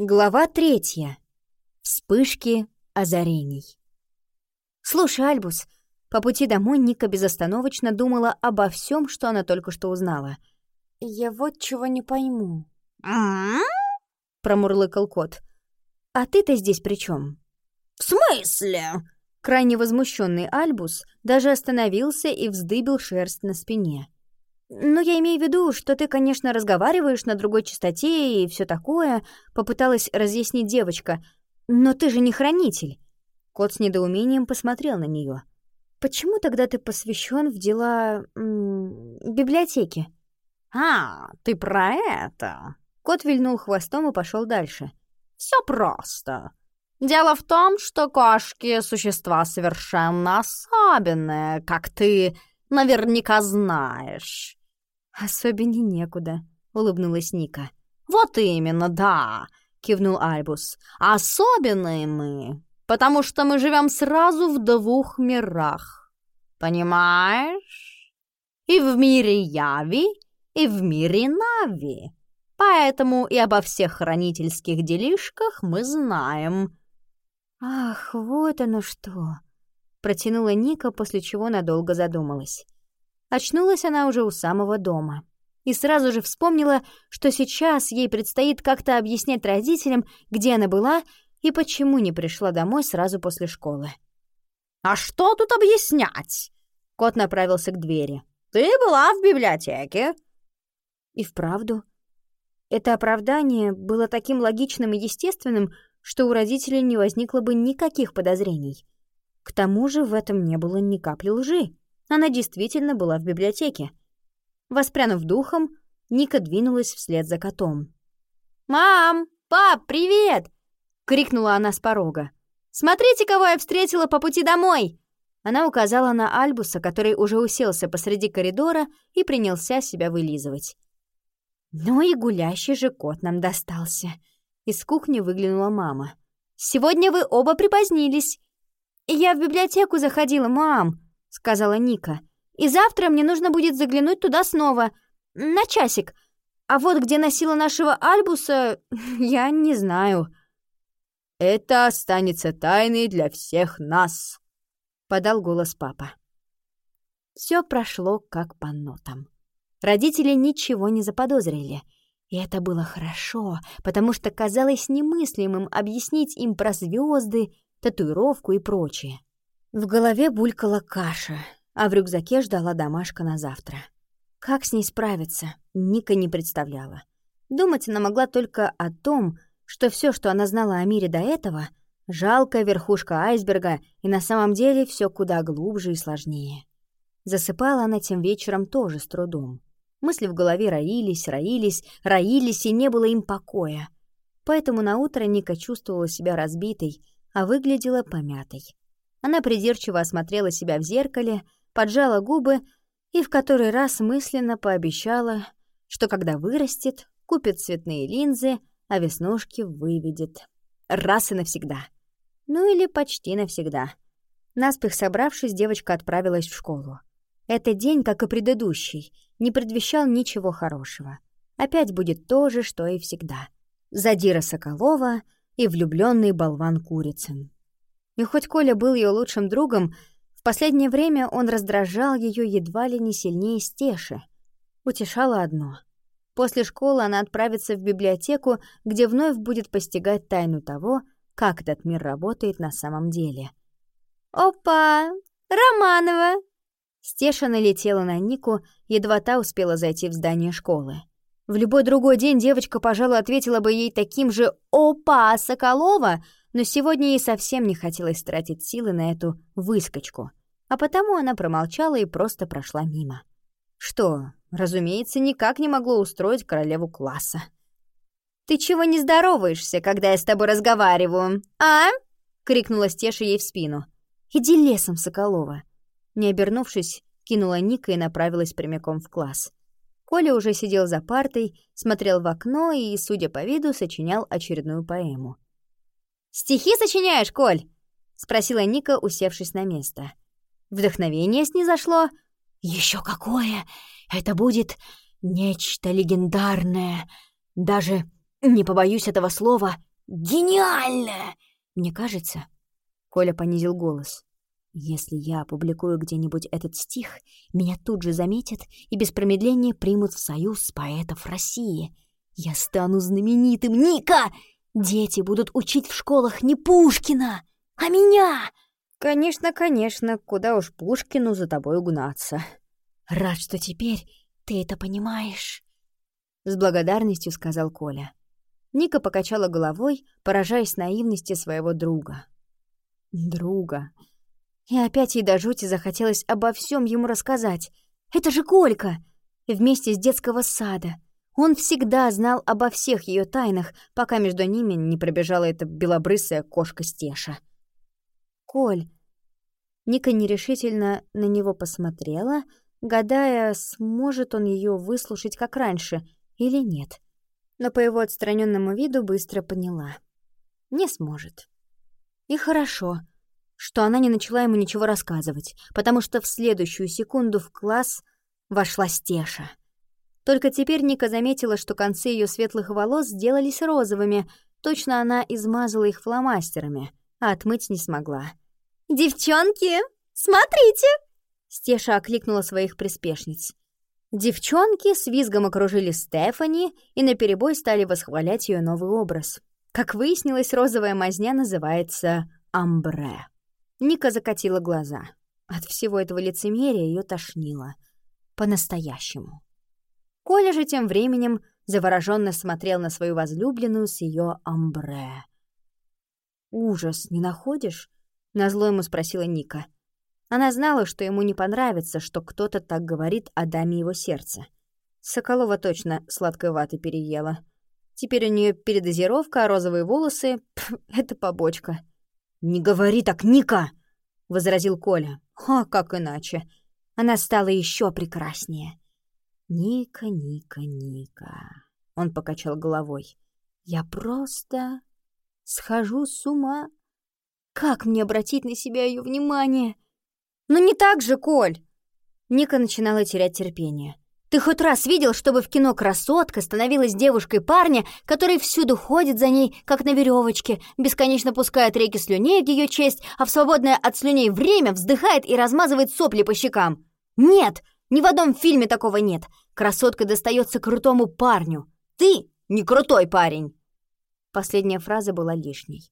Глава третья. Вспышки озарений. «Слушай, Альбус», по пути домой Ника безостановочно думала обо всем, что она только что узнала. «Я вот чего не пойму». «М-м-м?» промурлыкал кот. «А ты-то здесь при чем? «В смысле?» Крайне возмущенный Альбус даже остановился и вздыбил шерсть на спине. «Ну, я имею в виду, что ты, конечно, разговариваешь на другой частоте и все такое», — попыталась разъяснить девочка. «Но ты же не хранитель». Кот с недоумением посмотрел на нее. «Почему тогда ты посвящен в дела... Библиотеки?» «А, ты про это?» Кот вильнул хвостом и пошел дальше. «Все просто. Дело в том, что кошки — существа совершенно особенные, как ты наверняка знаешь». «Особеннее некуда», — улыбнулась Ника. «Вот именно, да», — кивнул Альбус. «Особенные мы, потому что мы живем сразу в двух мирах. Понимаешь? И в мире Яви, и в мире Нави. Поэтому и обо всех хранительских делишках мы знаем». «Ах, вот оно что!» — протянула Ника, после чего надолго задумалась. Очнулась она уже у самого дома. И сразу же вспомнила, что сейчас ей предстоит как-то объяснять родителям, где она была и почему не пришла домой сразу после школы. «А что тут объяснять?» Кот направился к двери. «Ты была в библиотеке?» И вправду. Это оправдание было таким логичным и естественным, что у родителей не возникло бы никаких подозрений. К тому же в этом не было ни капли лжи. Она действительно была в библиотеке. Воспрянув духом, Ника двинулась вслед за котом. «Мам! Пап, привет!» — крикнула она с порога. «Смотрите, кого я встретила по пути домой!» Она указала на Альбуса, который уже уселся посреди коридора и принялся себя вылизывать. «Ну и гулящий же кот нам достался!» Из кухни выглянула мама. «Сегодня вы оба припозднились!» «Я в библиотеку заходила, мам!» — сказала Ника. «И завтра мне нужно будет заглянуть туда снова. На часик. А вот где носила нашего Альбуса, я не знаю». «Это останется тайной для всех нас», — подал голос папа. Все прошло как по нотам. Родители ничего не заподозрили. И это было хорошо, потому что казалось немыслимым объяснить им про звезды, татуировку и прочее. В голове булькала каша, а в рюкзаке ждала домашка на завтра. Как с ней справиться, Ника не представляла. Думать она могла только о том, что все, что она знала о мире до этого, жалкая верхушка айсберга, и на самом деле все куда глубже и сложнее. Засыпала она тем вечером тоже с трудом. Мысли в голове роились, роились, роились, и не было им покоя. Поэтому на утро Ника чувствовала себя разбитой, а выглядела помятой. Она придирчиво осмотрела себя в зеркале, поджала губы и в который раз мысленно пообещала, что когда вырастет, купит цветные линзы, а веснушки выведет. Раз и навсегда. Ну или почти навсегда. Наспех собравшись, девочка отправилась в школу. Этот день, как и предыдущий, не предвещал ничего хорошего. Опять будет то же, что и всегда. Задира Соколова и влюбленный болван Курицын. И хоть Коля был ее лучшим другом, в последнее время он раздражал ее едва ли не сильнее Стеши. Утешало одно. После школы она отправится в библиотеку, где вновь будет постигать тайну того, как этот мир работает на самом деле. «Опа! Романова!» Стеша налетела на Нику, едва та успела зайти в здание школы. В любой другой день девочка, пожалуй, ответила бы ей таким же «Опа, Соколова!», но сегодня ей совсем не хотелось тратить силы на эту выскочку, а потому она промолчала и просто прошла мимо. Что, разумеется, никак не могло устроить королеву класса. «Ты чего не здороваешься, когда я с тобой разговариваю, а?» — крикнула Стеша ей в спину. «Иди лесом, Соколова!» Не обернувшись, кинула Ника и направилась прямиком в класс. Коля уже сидел за партой, смотрел в окно и, судя по виду, сочинял очередную поэму. «Стихи сочиняешь, Коль?» — спросила Ника, усевшись на место. Вдохновение снизошло. Еще какое! Это будет нечто легендарное. Даже, не побоюсь этого слова, гениально! Мне кажется, Коля понизил голос. Если я опубликую где-нибудь этот стих, меня тут же заметят и без промедления примут в союз поэтов России. Я стану знаменитым, Ника! Дети будут учить в школах не Пушкина, а меня! Конечно, конечно, куда уж Пушкину за тобой угнаться. Рад, что теперь ты это понимаешь. С благодарностью сказал Коля. Ника покачала головой, поражаясь наивности своего друга. Друга. И опять ей до жути захотелось обо всем ему рассказать. Это же Колька! Вместе с детского сада. Он всегда знал обо всех ее тайнах, пока между ними не пробежала эта белобрысая кошка Стеша. «Коль...» Ника нерешительно на него посмотрела, гадая, сможет он ее выслушать как раньше или нет. Но по его отстраненному виду быстро поняла. Не сможет. И хорошо, что она не начала ему ничего рассказывать, потому что в следующую секунду в класс вошла Стеша. Только теперь Ника заметила, что концы ее светлых волос сделались розовыми, точно она измазала их фломастерами, а отмыть не смогла. «Девчонки, смотрите!» Стеша окликнула своих приспешниц. Девчонки с визгом окружили Стефани и наперебой стали восхвалять ее новый образ. Как выяснилось, розовая мазня называется амбре. Ника закатила глаза. От всего этого лицемерия ее тошнило. По-настоящему. Коля же тем временем завороженно смотрел на свою возлюбленную с ее амбре. «Ужас, не находишь?» — назло ему спросила Ника. Она знала, что ему не понравится, что кто-то так говорит о даме его сердца. Соколова точно сладкой ваты переела. Теперь у нее передозировка, а розовые волосы — это побочка. «Не говори так, Ника!» — возразил Коля. «А как иначе?» Она стала еще прекраснее. «Ника, Ника, Ника...» Он покачал головой. «Я просто схожу с ума. Как мне обратить на себя ее внимание?» «Ну не так же, Коль!» Ника начинала терять терпение. Ты хоть раз видел, чтобы в кино красотка становилась девушкой парня, который всюду ходит за ней, как на веревочке, бесконечно пускает реки слюней в ее честь, а в свободное от слюней время вздыхает и размазывает сопли по щекам? Нет, ни в одном фильме такого нет. Красотка достается крутому парню. Ты не крутой парень. Последняя фраза была лишней.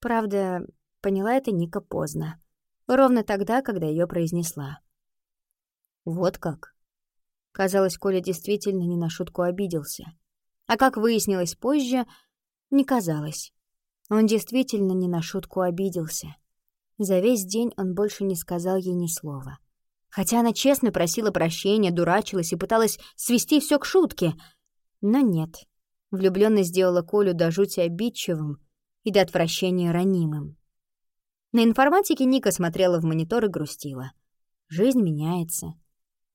Правда, поняла это Ника поздно. Ровно тогда, когда ее произнесла. Вот как. Казалось, Коля действительно не на шутку обиделся. А как выяснилось позже, не казалось. Он действительно не на шутку обиделся. За весь день он больше не сказал ей ни слова. Хотя она честно просила прощения, дурачилась и пыталась свести все к шутке. Но нет. Влюблённость сделала Колю до жути обидчивым и до отвращения ранимым. На информатике Ника смотрела в монитор и грустила. Жизнь меняется.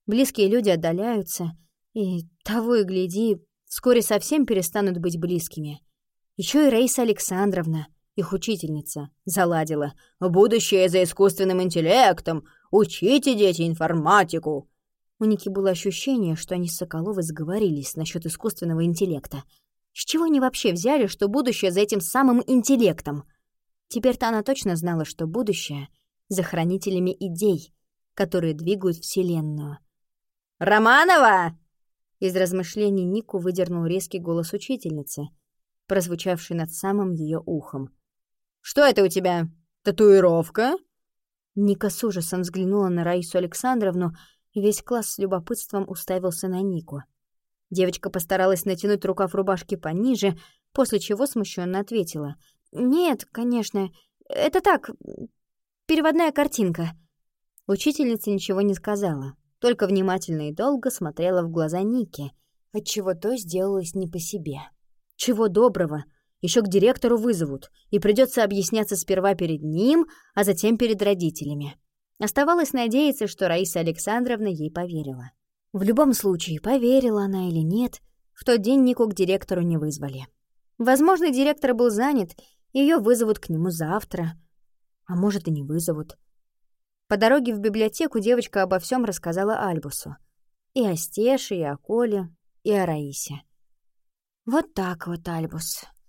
Близкие люди отдаляются, и того и гляди, вскоре совсем перестанут быть близкими. Еще и Раиса Александровна, их учительница, заладила. «Будущее за искусственным интеллектом! Учите, дети, информатику!» У Ники было ощущение, что они с Соколовой сговорились насчет искусственного интеллекта. С чего они вообще взяли, что будущее за этим самым интеллектом? Теперь-то она точно знала, что будущее — за хранителями идей, которые двигают Вселенную — «Романова!» Из размышлений Нику выдернул резкий голос учительницы, прозвучавший над самым ее ухом. «Что это у тебя? Татуировка?» Ника с ужасом взглянула на Раису Александровну, и весь класс с любопытством уставился на Нику. Девочка постаралась натянуть рукав рубашки пониже, после чего смущенно ответила. «Нет, конечно, это так, переводная картинка». Учительница ничего не сказала, только внимательно и долго смотрела в глаза Ники, отчего то сделалось не по себе. Чего доброго, еще к директору вызовут, и придется объясняться сперва перед ним, а затем перед родителями. Оставалось надеяться, что Раиса Александровна ей поверила. В любом случае, поверила она или нет, в тот день Нику к директору не вызвали. Возможно, директор был занят, ее вызовут к нему завтра. А может, и не вызовут. По дороге в библиотеку девочка обо всем рассказала Альбусу. И о Стеше, и о Коле, и о Раисе. «Вот так вот, Альбус. —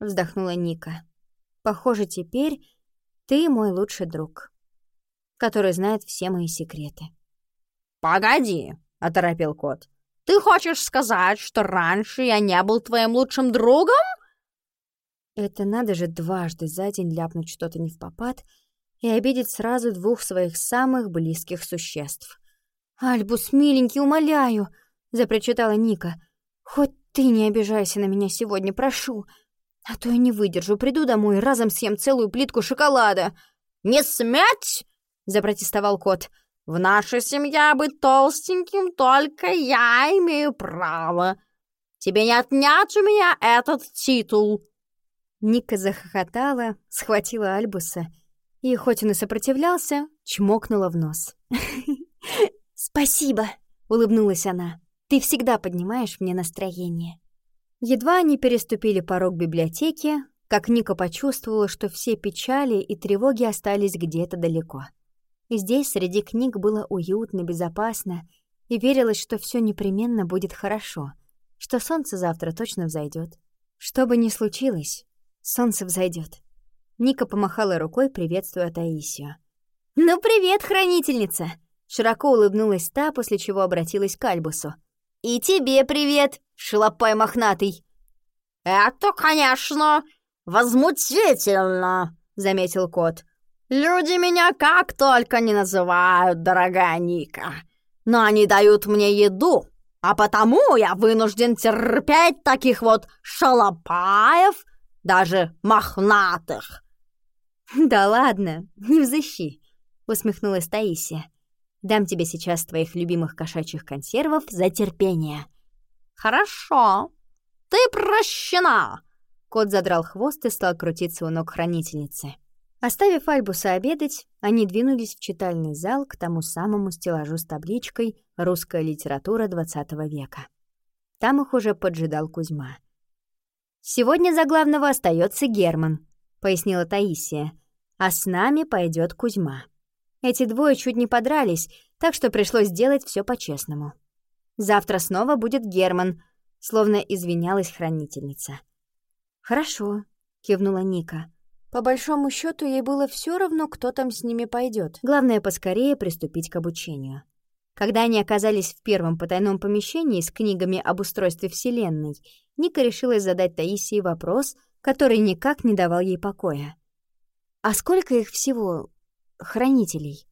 вздохнула Ника. «Похоже, теперь ты мой лучший друг, который знает все мои секреты». «Погоди», — оторопил кот. «Ты хочешь сказать, что раньше я не был твоим лучшим другом?» Это надо же дважды за день ляпнуть что-то не в попад и обидеть сразу двух своих самых близких существ. «Альбус, миленький, умоляю!» — запричитала Ника. «Хоть ты не обижайся на меня сегодня, прошу, а то я не выдержу, приду домой и разом съем целую плитку шоколада». «Не сметь!» — запротестовал кот. «В нашей семье быть толстеньким только я имею право. Тебе не отнять у меня этот титул!» Ника захохотала, схватила Альбуса и, хоть он и сопротивлялся, чмокнула в нос. «Спасибо!» — улыбнулась она. «Ты всегда поднимаешь мне настроение». Едва они переступили порог библиотеки, как Ника почувствовала, что все печали и тревоги остались где-то далеко. И здесь среди книг было уютно, безопасно, и верилось, что все непременно будет хорошо, что солнце завтра точно взойдет. Что бы ни случилось, Солнце взойдет. Ника помахала рукой, приветствуя Таисию. «Ну, привет, хранительница!» Широко улыбнулась та, после чего обратилась к Альбусу. «И тебе привет, шалопай мохнатый!» «Это, конечно, возмутительно!» — заметил кот. «Люди меня как только не называют, дорогая Ника. Но они дают мне еду, а потому я вынужден терпеть таких вот шалопаев даже мохнатых!» «Да ладно, не взыщи», — усмехнулась Таисия. «Дам тебе сейчас твоих любимых кошачьих консервов за терпение». «Хорошо, ты прощена!» Кот задрал хвост и стал крутиться у ног хранительницы. Оставив Альбуса обедать, они двинулись в читальный зал к тому самому стеллажу с табличкой «Русская литература XX века». Там их уже поджидал Кузьма. «Сегодня за главного остается Герман», — пояснила Таисия. «А с нами пойдет Кузьма». Эти двое чуть не подрались, так что пришлось сделать все по-честному. «Завтра снова будет Герман», — словно извинялась хранительница. «Хорошо», — кивнула Ника. По большому счету ей было все равно, кто там с ними пойдет. Главное, поскорее приступить к обучению. Когда они оказались в первом потайном помещении с книгами об устройстве Вселенной, Ника решилась задать Таисии вопрос, который никак не давал ей покоя. «А сколько их всего хранителей?»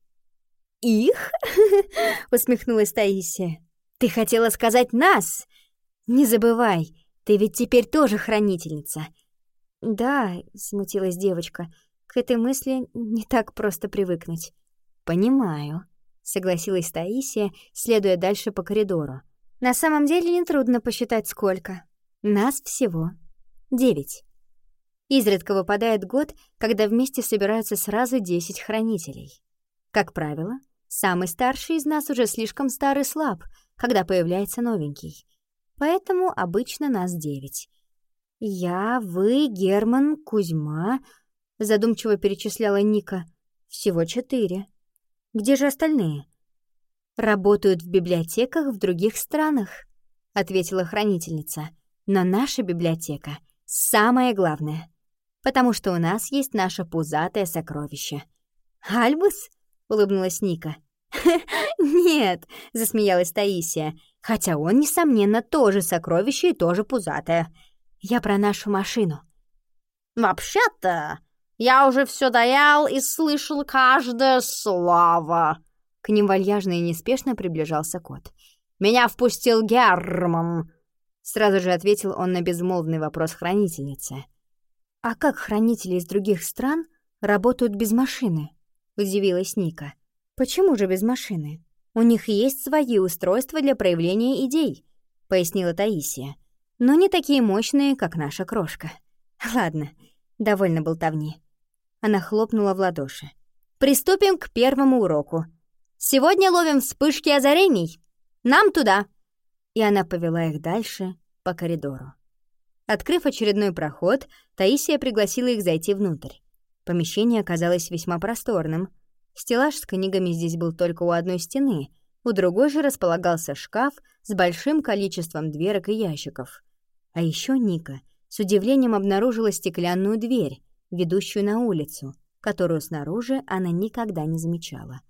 «Их?» — усмехнулась Таисия. «Ты хотела сказать нас? Не забывай, ты ведь теперь тоже хранительница». «Да», — смутилась девочка, — «к этой мысли не так просто привыкнуть». «Понимаю», — согласилась Таисия, следуя дальше по коридору. «На самом деле нетрудно посчитать, сколько. Нас всего девять. Изредка выпадает год, когда вместе собираются сразу десять хранителей. Как правило, самый старший из нас уже слишком стар и слаб, когда появляется новенький. Поэтому обычно нас девять. «Я, вы, Герман, Кузьма», — задумчиво перечисляла Ника. «Всего четыре. Где же остальные?» «Работают в библиотеках в других странах», — ответила хранительница. Но наша библиотека — самое главное, потому что у нас есть наше пузатое сокровище. «Альбус?» — улыбнулась Ника. «Нет», — засмеялась Таисия, «хотя он, несомненно, тоже сокровище и тоже пузатое. Я про нашу машину». «Вообще-то, я уже все даял и слышал каждое слово». К ним вальяжно и неспешно приближался кот. «Меня впустил Герман. Сразу же ответил он на безмолвный вопрос хранительницы. «А как хранители из других стран работают без машины?» — удивилась Ника. «Почему же без машины? У них есть свои устройства для проявления идей», — пояснила Таисия. «Но не такие мощные, как наша крошка. Ладно, довольно болтовни». Она хлопнула в ладоши. «Приступим к первому уроку. Сегодня ловим вспышки озарений. Нам туда!» и она повела их дальше по коридору. Открыв очередной проход, Таисия пригласила их зайти внутрь. Помещение оказалось весьма просторным. Стеллаж с книгами здесь был только у одной стены, у другой же располагался шкаф с большим количеством дверок и ящиков. А еще Ника с удивлением обнаружила стеклянную дверь, ведущую на улицу, которую снаружи она никогда не замечала.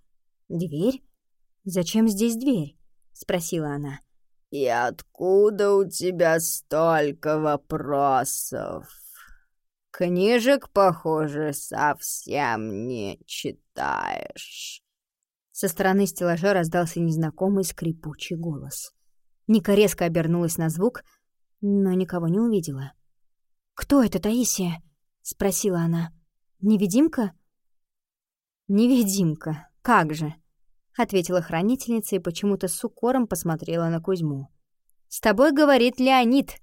«Дверь? Зачем здесь дверь?» — спросила она. «И откуда у тебя столько вопросов? Книжек, похоже, совсем не читаешь». Со стороны стеллажа раздался незнакомый скрипучий голос. Ника резко обернулась на звук, но никого не увидела. «Кто это, Таисия?» — спросила она. «Невидимка?» «Невидимка, как же!» — ответила хранительница и почему-то с укором посмотрела на Кузьму. «С тобой говорит Леонид».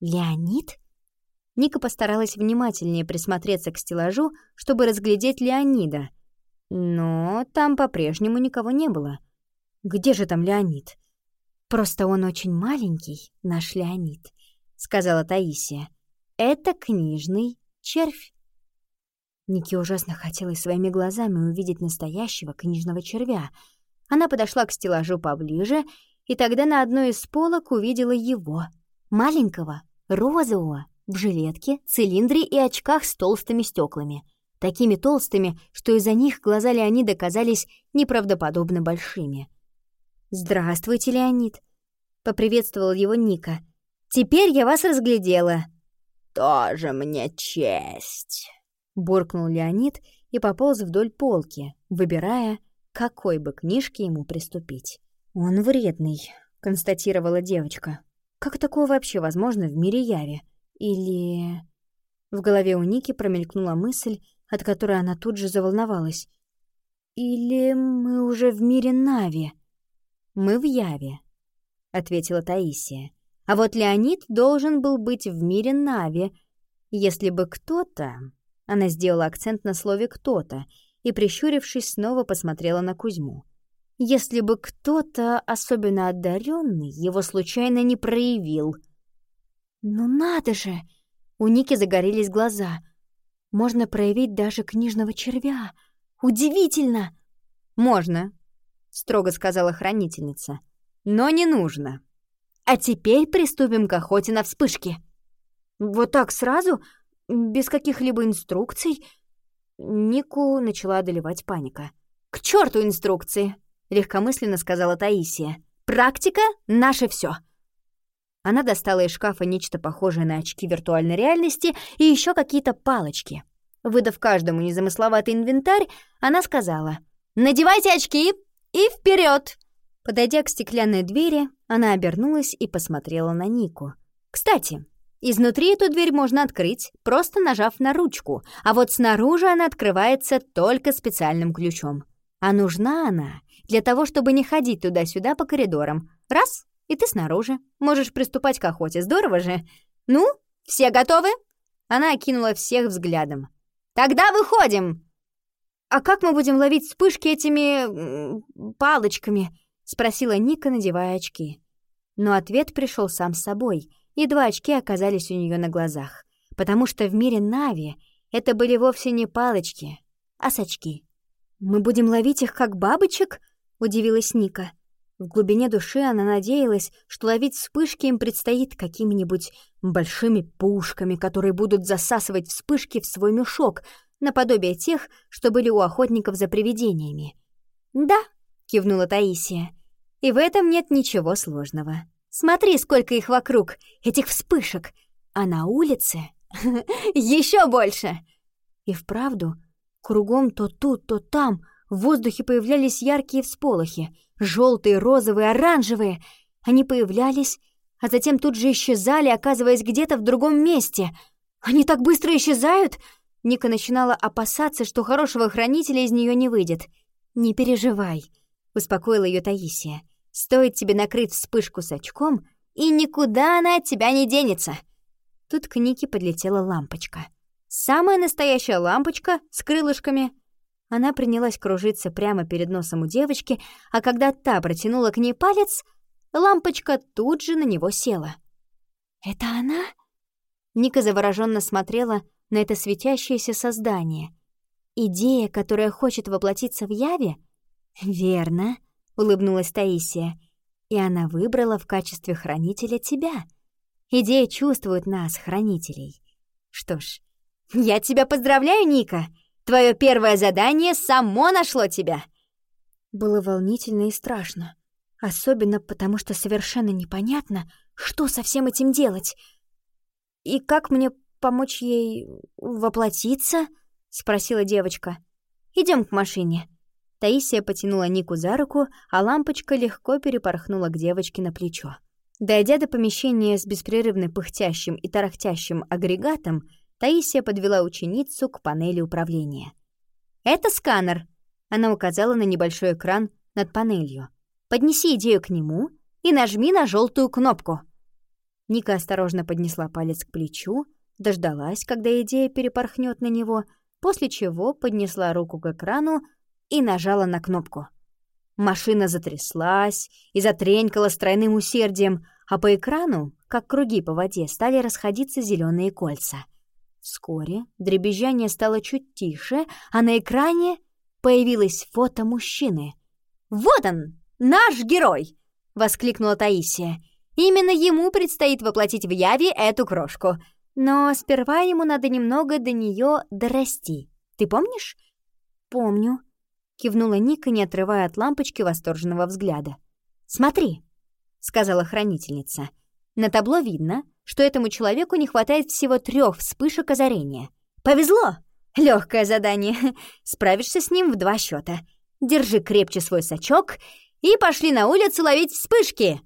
«Леонид?» Ника постаралась внимательнее присмотреться к стеллажу, чтобы разглядеть Леонида. Но там по-прежнему никого не было. «Где же там Леонид?» «Просто он очень маленький, наш Леонид», — сказала Таисия. «Это книжный червь». Нике ужасно хотелось своими глазами увидеть настоящего книжного червя. Она подошла к стеллажу поближе, и тогда на одной из полок увидела его, маленького, розового, в жилетке, цилиндре и очках с толстыми стеклами, такими толстыми, что из-за них глаза Леонида казались неправдоподобно большими. «Здравствуйте, Леонид!» — поприветствовал его Ника. «Теперь я вас разглядела!» «Тоже мне честь!» буркнул Леонид и пополз вдоль полки, выбирая, какой бы книжке ему приступить. «Он вредный», — констатировала девочка. «Как такое вообще возможно в мире Яви? Или...» В голове у Ники промелькнула мысль, от которой она тут же заволновалась. «Или мы уже в мире Нави?» «Мы в Яве», — ответила Таисия. «А вот Леонид должен был быть в мире Нави, если бы кто-то она сделала акцент на слове «кто-то» и, прищурившись, снова посмотрела на Кузьму. Если бы кто-то, особенно одаренный, его случайно не проявил. «Ну надо же!» У Ники загорелись глаза. «Можно проявить даже книжного червя! Удивительно!» «Можно», — строго сказала хранительница. «Но не нужно. А теперь приступим к охоте на вспышки». «Вот так сразу?» без каких-либо инструкций, Нику начала одолевать паника. «К черту инструкции!» — легкомысленно сказала Таисия. «Практика — наше все. Она достала из шкафа нечто похожее на очки виртуальной реальности и еще какие-то палочки. Выдав каждому незамысловатый инвентарь, она сказала «Надевайте очки и вперед! Подойдя к стеклянной двери, она обернулась и посмотрела на Нику. «Кстати, Изнутри эту дверь можно открыть, просто нажав на ручку, а вот снаружи она открывается только специальным ключом. А нужна она для того, чтобы не ходить туда-сюда по коридорам. Раз — и ты снаружи. Можешь приступать к охоте. Здорово же. Ну, все готовы?» Она окинула всех взглядом. «Тогда выходим!» «А как мы будем ловить вспышки этими... палочками?» — спросила Ника, надевая очки. Но ответ пришел сам с собой — Едва очки оказались у нее на глазах, потому что в мире Нави это были вовсе не палочки, а сачки. «Мы будем ловить их как бабочек?» — удивилась Ника. В глубине души она надеялась, что ловить вспышки им предстоит какими-нибудь большими пушками, которые будут засасывать вспышки в свой мешок, наподобие тех, что были у охотников за привидениями. «Да», — кивнула Таисия, — «и в этом нет ничего сложного». Смотри, сколько их вокруг, этих вспышек. А на улице еще больше. И вправду, кругом то тут, то там в воздухе появлялись яркие всполохи. Желтые, розовые, оранжевые. Они появлялись, а затем тут же исчезали, оказываясь где-то в другом месте. Они так быстро исчезают? Ника начинала опасаться, что хорошего хранителя из нее не выйдет. «Не переживай», — успокоила ее Таисия. Стоит тебе накрыть вспышку с очком, и никуда она от тебя не денется. Тут к Нике подлетела лампочка. Самая настоящая лампочка с крылышками. Она принялась кружиться прямо перед носом у девочки, а когда та протянула к ней палец, лампочка тут же на него села. «Это она?» Ника завороженно смотрела на это светящееся создание. «Идея, которая хочет воплотиться в Яве?» «Верно», — улыбнулась Таисия. «И она выбрала в качестве хранителя тебя. Идея чувствует нас, хранителей. Что ж, я тебя поздравляю, Ника. Твое первое задание само нашло тебя. Было волнительно и страшно. Особенно потому, что совершенно непонятно, что со всем этим делать. И как мне помочь ей воплотиться? Спросила девочка. Идем к машине. Таисия потянула Нику за руку, а лампочка легко перепорхнула к девочке на плечо. Дойдя до помещения с беспрерывно пыхтящим и тарахтящим агрегатом, Таисия подвела ученицу к панели управления. «Это сканер!» Она указала на небольшой экран над панелью. «Поднеси идею к нему и нажми на желтую кнопку». Ника осторожно поднесла палец к плечу, дождалась, когда идея перепорхнет на него, после чего поднесла руку к экрану и нажала на кнопку. Машина затряслась и затренькала с тройным усердием, а по экрану, как круги по воде, стали расходиться зеленые кольца. Вскоре дребезжание стало чуть тише, а на экране появилось фото мужчины. «Вот он, наш герой!» — воскликнула Таисия. «Именно ему предстоит воплотить в Яве эту крошку. Но сперва ему надо немного до нее дорасти. Ты помнишь?» «Помню», — кивнула Ника, не отрывая от лампочки восторженного взгляда. «Смотри», — сказала хранительница. «На табло видно, что этому человеку не хватает всего трех вспышек озарения. Повезло! Легкое задание. Справишься с ним в два счета. Держи крепче свой сачок и пошли на улицу ловить вспышки!»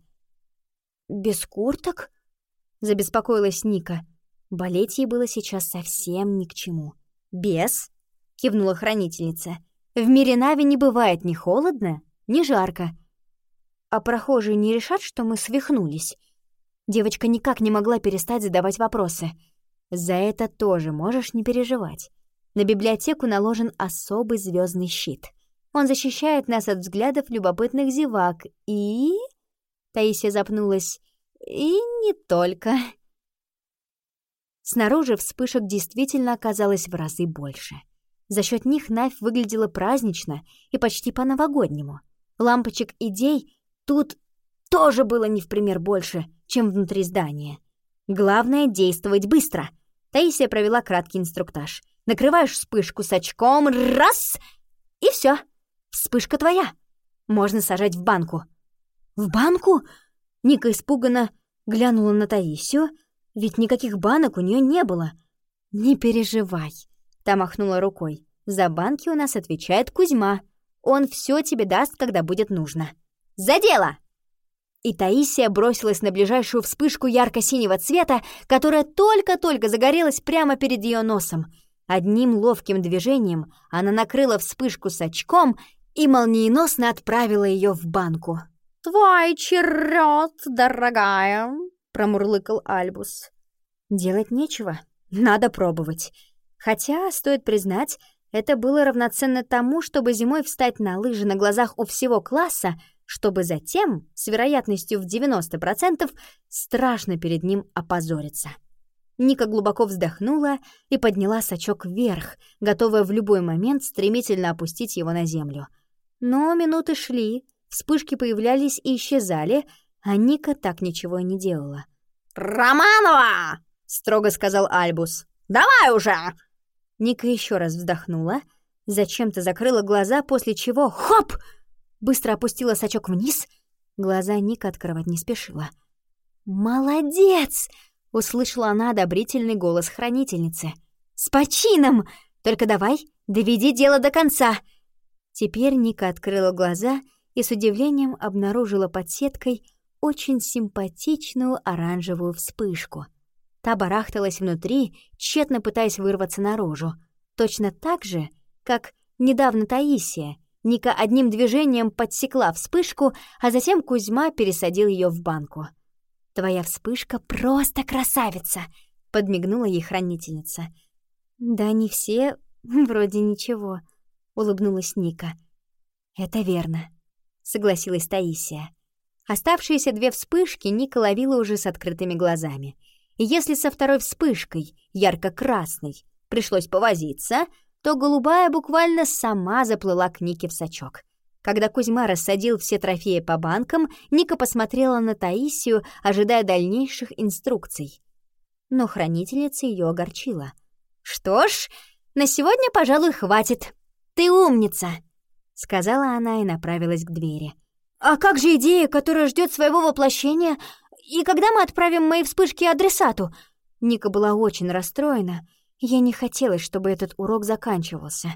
«Без курток?» — забеспокоилась Ника. Болеть ей было сейчас совсем ни к чему. «Без?» — кивнула хранительница. В мире Нави не бывает ни холодно, ни жарко. А прохожие не решат, что мы свихнулись. Девочка никак не могла перестать задавать вопросы. За это тоже можешь не переживать. На библиотеку наложен особый звездный щит. Он защищает нас от взглядов любопытных зевак и... Таисия запнулась. И не только. Снаружи вспышек действительно оказалось в разы больше. За счет них Навь выглядела празднично и почти по-новогоднему. Лампочек идей тут тоже было не в пример больше, чем внутри здания. Главное — действовать быстро. Таисия провела краткий инструктаж. Накрываешь вспышку с очком, раз — и все. Вспышка твоя. Можно сажать в банку. В банку? Ника испуганно глянула на Таисию, ведь никаких банок у нее не было. Не переживай. Та махнула рукой. «За банки у нас отвечает Кузьма. Он все тебе даст, когда будет нужно. За дело!» И Таисия бросилась на ближайшую вспышку ярко-синего цвета, которая только-только загорелась прямо перед ее носом. Одним ловким движением она накрыла вспышку с очком и молниеносно отправила ее в банку. «Твой черед, дорогая!» — промурлыкал Альбус. «Делать нечего. Надо пробовать. Хотя, стоит признать, это было равноценно тому, чтобы зимой встать на лыжи на глазах у всего класса, чтобы затем, с вероятностью в 90%, страшно перед ним опозориться. Ника глубоко вздохнула и подняла сачок вверх, готовая в любой момент стремительно опустить его на землю. Но минуты шли, вспышки появлялись и исчезали, а Ника так ничего и не делала. «Романова!» — строго сказал Альбус. «Давай уже! Ника еще раз вздохнула, зачем-то закрыла глаза, после чего — хоп! Быстро опустила сачок вниз. Глаза Ника открывать не спешила. «Молодец!» — услышала она одобрительный голос хранительницы. «С почином! Только давай, доведи дело до конца!» Теперь Ника открыла глаза и с удивлением обнаружила под сеткой очень симпатичную оранжевую вспышку — Та барахталась внутри, тщетно пытаясь вырваться наружу. Точно так же, как недавно Таисия. Ника одним движением подсекла вспышку, а затем Кузьма пересадил ее в банку. «Твоя вспышка просто красавица!» — подмигнула ей хранительница. «Да не все, вроде ничего», — улыбнулась Ника. «Это верно», — согласилась Таисия. Оставшиеся две вспышки Ника ловила уже с открытыми глазами — и если со второй вспышкой, ярко-красной, пришлось повозиться, то голубая буквально сама заплыла к Нике в сачок. Когда Кузьма рассадил все трофеи по банкам, Ника посмотрела на Таисию, ожидая дальнейших инструкций. Но хранительница ее огорчила. «Что ж, на сегодня, пожалуй, хватит. Ты умница!» — сказала она и направилась к двери. «А как же идея, которая ждет своего воплощения? И когда мы отправим мои вспышки адресату?» Ника была очень расстроена. Я не хотела, чтобы этот урок заканчивался.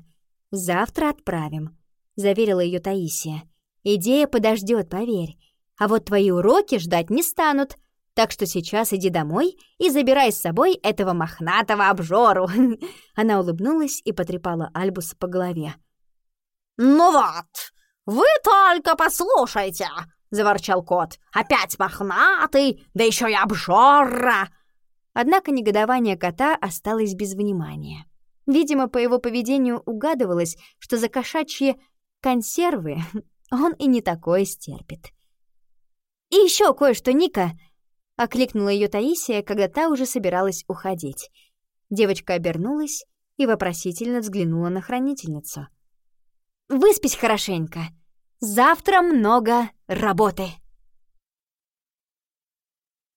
«Завтра отправим», — заверила ее Таисия. «Идея подождет, поверь. А вот твои уроки ждать не станут. Так что сейчас иди домой и забирай с собой этого мохнатого обжору». Она улыбнулась и потрепала Альбуса по голове. «Ну вот, вы только послушайте!» — заворчал кот. «Опять мохнатый, да еще и обжора!» Однако негодование кота осталось без внимания. Видимо, по его поведению угадывалось, что за кошачьи консервы он и не такое стерпит. «И еще кое-что, Ника!» — окликнула ее Таисия, когда та уже собиралась уходить. Девочка обернулась и вопросительно взглянула на хранительницу. «Выспись хорошенько. Завтра много работы!»